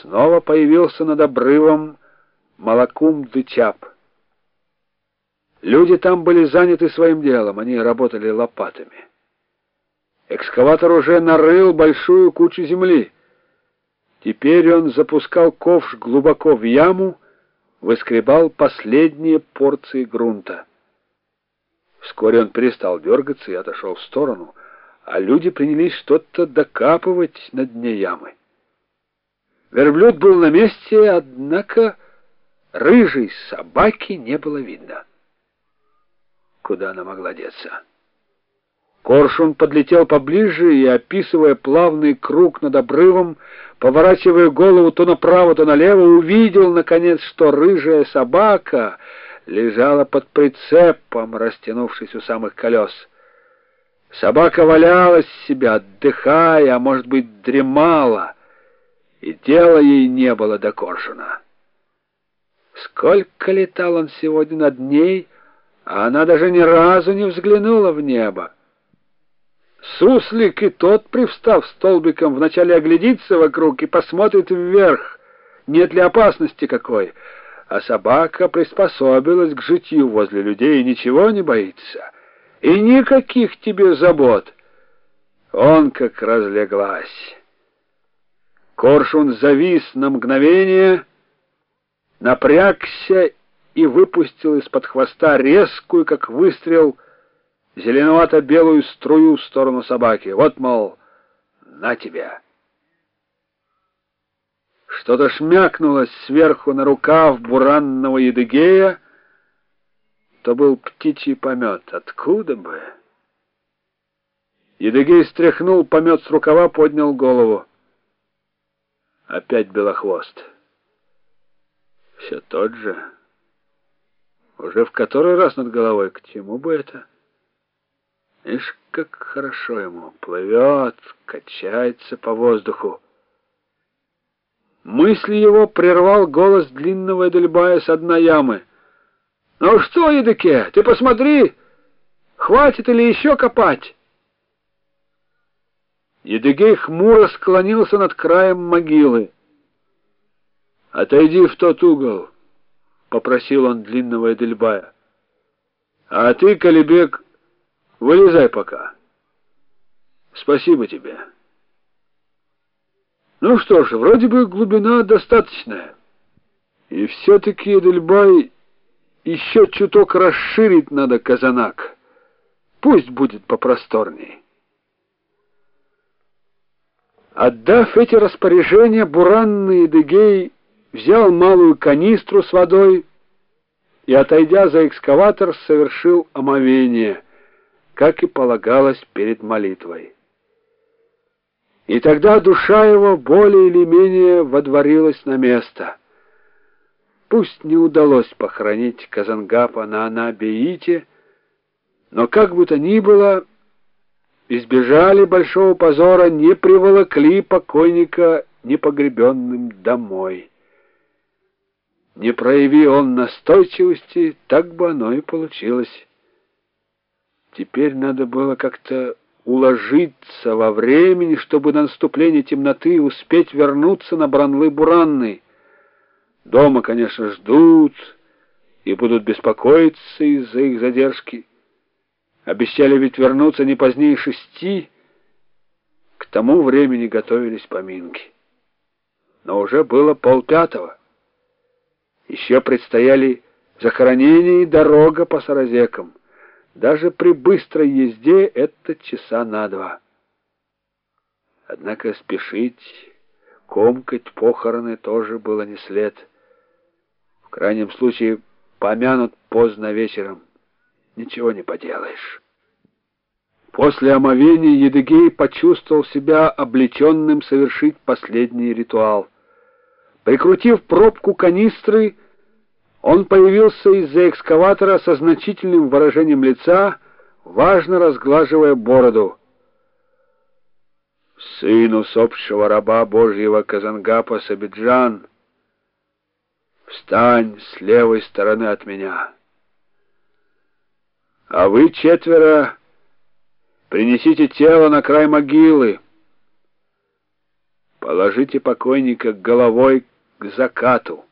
снова появился над обрывом Малакум-Дычап. Люди там были заняты своим делом, они работали лопатами. Экскаватор уже нарыл большую кучу земли. Теперь он запускал ковш глубоко в яму, выскребал последние порции грунта. Вскоре он перестал дергаться и отошел в сторону, а люди принялись что-то докапывать на дне ямы. Верблюд был на месте, однако рыжей собаки не было видно. Куда она могла деться? Коршун подлетел поближе и, описывая плавный круг над обрывом, поворачивая голову то направо, то налево, увидел, наконец, что рыжая собака лежала под прицепом, растянувшись у самых колес. Собака валялась себя, отдыхая, а может быть, дремала, и дела ей не было до Коршуна. Сколько летал он сегодня над ней, а она даже ни разу не взглянула в небо. Суслик и тот, привстав столбиком, вначале оглядится вокруг и посмотрит вверх, нет ли опасности какой, а собака приспособилась к житью возле людей и ничего не боится, и никаких тебе забот. Он как разлеглась. Коршун завис на мгновение, напрягся и выпустил из-под хвоста резкую, как выстрел, зеленовато-белую струю в сторону собаки. Вот, мол, на тебя. Что-то шмякнулось сверху на рукав буранного едыгея. То был птичий помет. Откуда бы? Едыгей стряхнул помет с рукава, поднял голову. Опять белохвост. Все тот же. Уже в который раз над головой. К чему бы это? Ишь, как хорошо ему. Плывет, качается по воздуху. Мысли его прервал голос длинного Эдельбая с дна ямы. «Ну что, Едыке, ты посмотри, хватит или еще копать?» Едыгей хмуро склонился над краем могилы. «Отойди в тот угол», — попросил он длинного Эдельбая. «А ты, Калибек, Вылезай пока. Спасибо тебе. Ну что ж, вроде бы глубина достаточная. И все-таки, Эдельбай, еще чуток расширить надо казанак. Пусть будет попросторней. Отдав эти распоряжения, буранный Эдегей взял малую канистру с водой и, отойдя за экскаватор, совершил омовение — как и полагалось перед молитвой. И тогда душа его более или менее водворилась на место. Пусть не удалось похоронить Казангапа на Анабеите, но как бы то ни было, избежали большого позора, не приволокли покойника непогребенным домой. Не прояви он настойчивости, так бы оно и получилось. Теперь надо было как-то уложиться во времени, чтобы на наступление темноты успеть вернуться на Бранлы-Буранны. Дома, конечно, ждут и будут беспокоиться из-за их задержки. Обещали ведь вернуться не позднее шести. К тому времени готовились поминки. Но уже было полпятого. Еще предстояли захоронение и дорога по Саразекам. Даже при быстрой езде это часа на два. Однако спешить, комкать похороны тоже было не след. В крайнем случае помянут поздно вечером. Ничего не поделаешь. После омовения Едыгей почувствовал себя облеченным совершить последний ритуал. Прикрутив пробку канистры, он появился из-за экскаватора со значительным выражением лица, важно разглаживая бороду. «Сын усопшего раба Божьего Казангапа Сабиджан, встань с левой стороны от меня. А вы четверо принесите тело на край могилы». Положите покойника головой к закату.